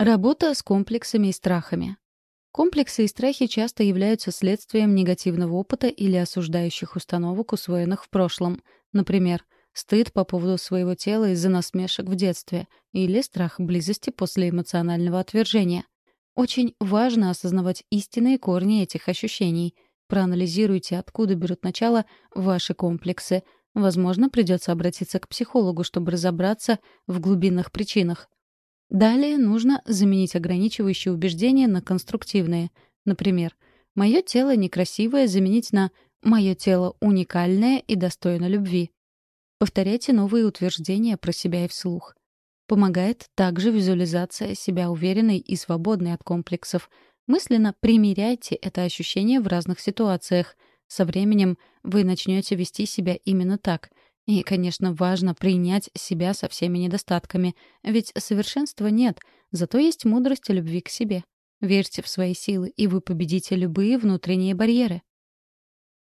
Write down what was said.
Работа с комплексами и страхами. Комплексы и страхи часто являются следствием негативного опыта или осуждающих установок, усвоенных в прошлом. Например, стыд по поводу своего тела из-за насмешек в детстве или страх близости после эмоционального отвержения. Очень важно осознавать истинные корни этих ощущений. Проанализируйте, откуда берут начало ваши комплексы. Возможно, придется обратиться к психологу, чтобы разобраться в глубинных причинах. Далее нужно заменить ограничивающие убеждения на конструктивные. Например, «моё тело некрасивое» заменить на «моё тело уникальное и достойно любви». Повторяйте новые утверждения про себя и вслух. Помогает также визуализация себя уверенной и свободной от комплексов. Мысленно примеряйте это ощущение в разных ситуациях. Со временем вы начнете вести себя именно так — и, конечно, важно принять себя со всеми недостатками, ведь совершенства нет, зато есть мудрость и любви к себе. Верьте в свои силы, и вы победите любые внутренние барьеры.